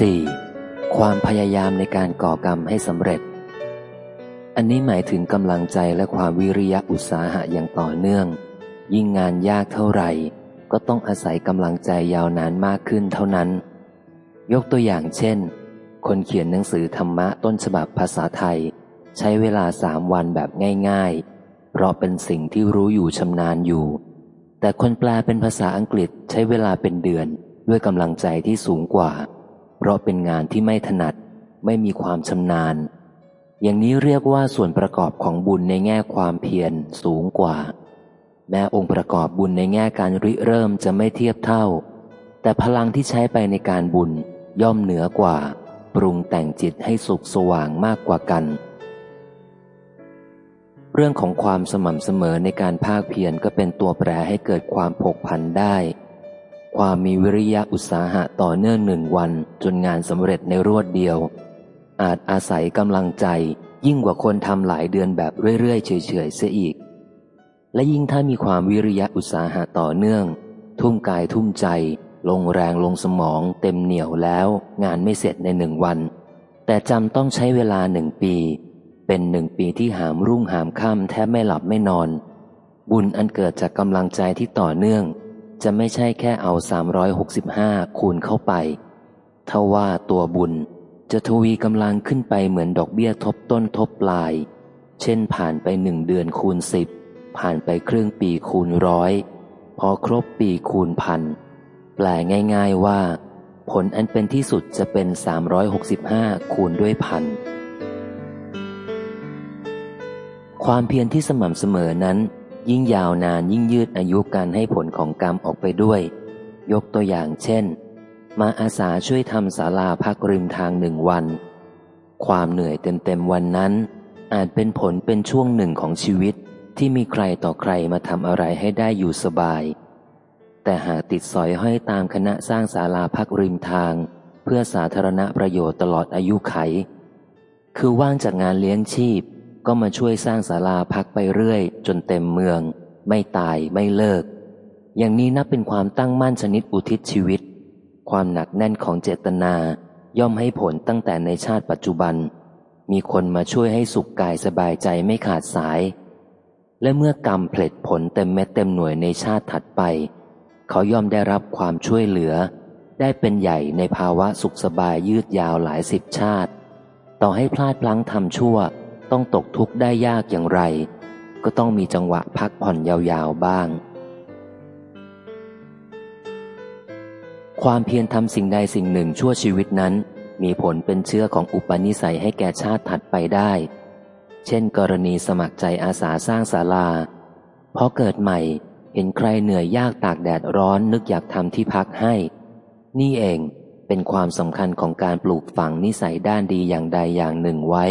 4. ความพยายามในการก่อกรรมให้สำเร็จ อันนี้หมายถึงกำลังใจและความวิริยะอุตสาหะอย่างต่อเนื่อง ยิ่งงานยากเท่าไหร่ ก็ต้องอาศัยกำลังใจยาวนานมากขึ้นเท่านั้น ยกตัวอย่างเช่น คนเขียนหนังสือธรรมะต้นฉบับภาษาไทย ใช้เวลาสามวันแบบง่ายๆ เพราะเป็นสิ่งที่รู้อยู่ชำนาญอยู่ แต่คนแปลเป็นภาษาอังกฤษใช้เวลาเป็นเดือนด้วยกำลังใจที่สูงกว่า เพราะเป็นงานที่ไม่ถนัด ไม่มีความชำนาญ อย่างนี้เรียกว่าส่วนประกอบของบุญในแง่ความเพียรสูงกว่า แม้องค์ประกอบบุญในแง่การริเริ่มจะไม่เทียบเท่า แต่พลังที่ใช้ไปในการบุญย่อมเหนือกว่า ปรุงแต่งจิตให้สุขสว่างมากกว่ากัน เรื่องของความสม่ำเสมอในการภาคเพียรก็เป็นตัวแปรให้เกิดความผกผันได้ ความมีวิริยะอุตสาหะต่อเนื่องหนึ่งวันจนงานสำเร็จในรวดเดียว อาจอาศัยกำลังใจยิ่งกว่าคนทำหลายเดือนแบบเรื่อยๆเฉยๆเสียอีก และยิ่งถ้ามีความวิริยะอุตสาหะต่อเนื่อง ทุ่มกายทุ่มใจ ลงแรงลงสมองเต็มเหนียวแล้ว งานไม่เสร็จในหนึ่งวัน แต่จำต้องใช้เวลาหนึ่งปี เป็นหนึ่งปีที่หามรุ่งหามค่ำแทบไม่หลับไม่นอน บุญอันเกิดจากกำลังใจที่ต่อเนื่อง จะไม่ใช่แค่เอา 365 คูณเข้าไปเท่าว่าตัวบุญจะทวีกำลังขึ้นไปเหมือนดอกเบี้ยทบต้นทบปลาย เช่นผ่านไปหนึ่งเดือนคูณสิบผ่านไปครึ่งปีคูณร้อยพอครบปีคูณพันแปลง่ายๆว่า ผลอันเป็นที่สุดจะเป็น 365 คูณด้วยพันความเพียรที่สม่ำเสมอนั้น ยิ่งยาวนานยิ่งยืดอายุการให้ผลของกรรมออกไปด้วย ยกตัวอย่างเช่น มาอาสาช่วยทำศาลาพักริมทางหนึ่งวัน ความเหนื่อยเต็มๆวันนั้น อาจเป็นผลเป็นช่วงหนึ่งของชีวิตที่มีใครต่อใครมาทำอะไรให้ได้อยู่สบาย แต่หากติดสอยห้อยตามคณะสร้างศาลาพักริมทาง เพื่อสาธารณประโยชน์ตลอดอายุไข คือว่างจากงานเลี้ยงชีพ ก็มาช่วยสร้างศาลาพักไปเรื่อย จนเต็มเมือง ไม่ตายไม่เลิก อย่างนี้นับเป็นความตั้งมั่นชนิดอุทิศชีวิต ความหนักแน่นของเจตนาย่อมให้ผลตั้งแต่ในชาติปัจจุบัน มีคนมาช่วยให้สุขกายสบายใจไม่ขาดสาย และเมื่อกรรมเพลิดผลเต็มเม็ดเต็มหน่วยในชาติถัดไป เขาย่อมได้รับความช่วยเหลือ ได้เป็นใหญ่ในภาวะสุขสบายยืดยาวหลายสิบชาติ ต่อให้พลาดพลั้งทำชั่ว ต้องตกทุกข์ได้ยากอย่างไร ก็ต้องมีจังหวะพักผ่อนยาวๆบ้าง ความเพียรทำสิ่งใดสิ่งหนึ่งชั่วชีวิตนั้น มีผลเป็นเชื้อของอุปนิสัยให้แก่ชาติถัดไปได้ เช่น กรณีสมัครใจอาสาสร้างศาลาพอเกิดใหม่เห็นใครเหนื่อยยากตากแดดร้อนนึกอยากทำที่พักให้ นี่เองเป็นความสำคัญของการปลูกฝังนิสัยด้านดีอย่างใดอย่างหนึ่งไว้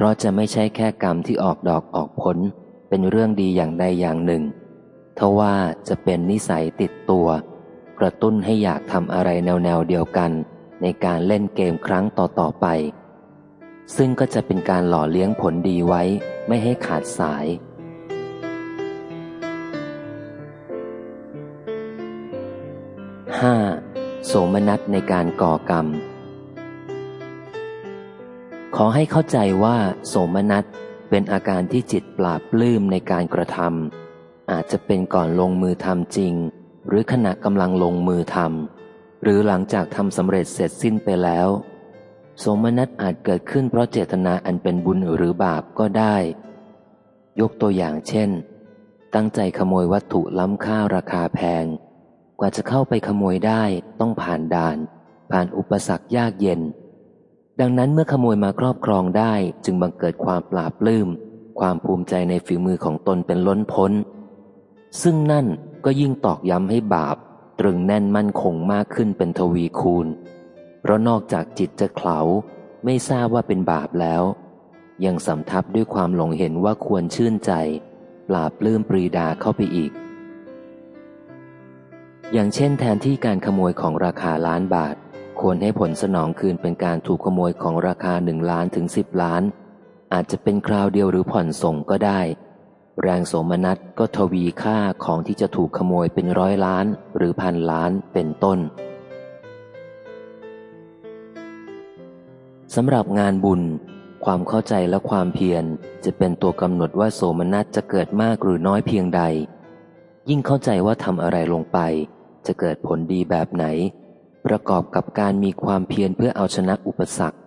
เพราะจะไม่ใช่แค่กรรมที่ออกดอกออกผล เป็นเรื่องดีอย่างใดอย่างหนึ่งทว่าจะเป็นนิสัยติดตัว กระตุ้นให้อยากทำอะไรแนวแนวเดียวกัน ในการเล่นเกมครั้งต่อต่อไป ซึ่งก็จะเป็นการหล่อเลี้ยงผลดีไว้ไม่ให้ขาดสาย 5. โสมนัสในการก่อกรรม ขอให้เข้าใจว่า โสมนัสเป็นอาการที่จิตปราบปลื้มในการกระทำอาจจะเป็นก่อนลงมือทำจริง หรือขณะกำลังลงมือทำหรือหลังจากทำสำเร็จเสร็จสิ้นไปแล้ว โสมนัสอาจเกิดขึ้นเพราะเจตนาอันเป็นบุญหรือบาปก็ได้ ยกตัวอย่างเช่น ตั้งใจขโมยวัตถุล้ำค่าราคาแพง กว่าจะเข้าไปขโมยได้ต้องผ่านด่าน ผ่านอุปสรรคยากเย็น ดังนั้นเมื่อขโมยมาครอบครองได้จึงบังเกิดความปราบปลื้ม ความภูมิใจในฝีมือของตนเป็นล้นพ้น ซึ่งนั่นก็ยิ่งตอกย้ำให้บาป ตรึงแน่นมั่นคงมากขึ้นเป็นทวีคูณ เพราะนอกจากจิตจะเขลาไม่ทราบว่าเป็นบาปแล้ว ยังสำทับด้วยความหลงเห็นว่าควรชื่นใจ ปราบปลื้มปรีดาเข้าไปอีก อย่างเช่นแทนที่การขโมยของราคาล้านบาท ควรให้ผลสนองคืนเป็นการถูกขโมยของราคาหนึ่งล้านถึงสิบล้าน อาจจะเป็นคราวเดียวหรือผ่อนส่งก็ได้ แรงโสมนัสก็ทวีค่าของที่จะถูกขโมยเป็นร้อยล้านหรือพันล้านเป็นต้นสำหรับงานบุญ ความเข้าใจและความเพียรจะเป็นตัวกำหนดว่าโสมนัสจะเกิดมากหรือน้อยเพียงใด ยิ่งเข้าใจว่าทำอะไรลงไป จะเกิดผลดีแบบไหน ประกอบกับการมีความเพียรเพื่อเอาชนะอุปสรรค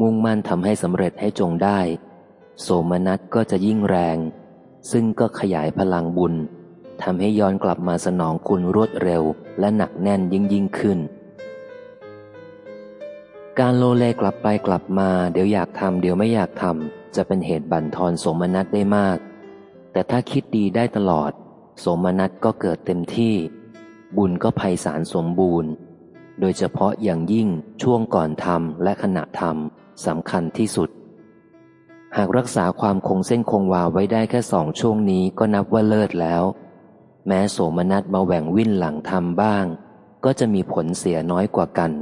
มุ่งมั่นทำให้สำเร็จให้จงได้ โสมนัสก็จะยิ่งแรง ซึ่งก็ขยายพลังบุญทำให้ย้อนกลับมาสนองคุณรวดเร็วและหนักแน่นยิ่งยิ่งขึ้น การโลเลกลับไปกลับมา เดี๋ยวอยากทำเดี๋ยวไม่อยากทำจะเป็นเหตุบั่นทอนสมนัตได้มาก แต่ถ้าคิดดีได้ตลอด สมนัตก็เกิดเต็มที่ บุญก็ภัยสารสมบูรณ์ โดยเฉพาะอย่างยิ่งช่วงก่อนทำและขณะทำสำคัญที่สุด หากรักษาความคงเส้นคงวาไว้ได้แค่สองช่วงนี้ก็นับว่าเลิศแล้ว แม้โสมนัสมาแหว่งวิ่นหลังทำบ้าง ก็จะมีผลเสียน้อยกว่ากัน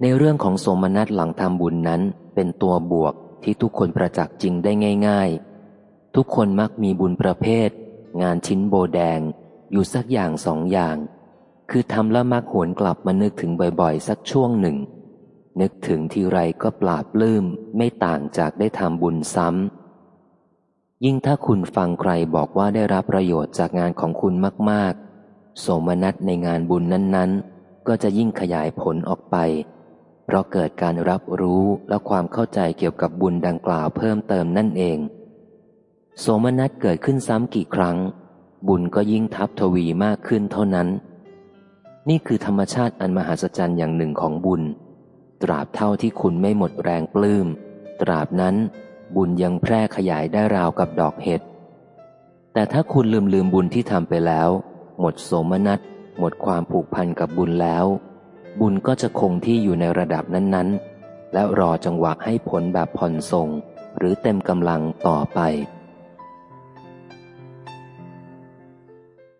ในเรื่องของโสมนัสหลังทำบุญนั้นเป็นตัวบวกที่ทุกคนประจักษ์จริงได้ง่าย ๆ ทุกคนมักมีบุญประเภท งานชิ้นโบแดงอยู่สักอย่างสองอย่าง คือทำแล้วมักหวนกลับมานึกถึงบ่อยๆ สักช่วงหนึ่ง นึกถึงทีไรก็ปราบปลื้มไม่ต่างจากได้ทำบุญซ้ำ ยิ่งถ้าคุณฟังใครบอกว่าได้รับประโยชน์จากงานของคุณมากๆ โสมนัสในงานบุญนั้นๆ ก็จะยิ่งขยายผลออกไป เพราะเกิดการรับรู้และความเข้าใจเกี่ยวกับบุญดังกล่าวเพิ่มเติมนั่นเอง โสมนัสเกิดขึ้นซ้ำกี่ครั้ง บุญก็ยิ่งทับทวีมากขึ้นเท่านั้น นี่คือธรรมชาติอันมหัศจรรย์อย่างหนึ่งของบุญ ตราบเท่าที่คุณไม่หมดแรงปลื้ม ตราบนั้น บุญยังแพร่ขยายได้ราวกับดอกเห็ด แต่ถ้าคุณลืมลืมบุญที่ทำไปแล้ว หมดโสมนัส หมดความผูกพันกับบุญแล้ว บุญก็จะคงที่อยู่ในระดับนั้นๆ และรอจังหวะให้ผลแบบผ่อนส่ง หรือเต็มกำลังต่อไป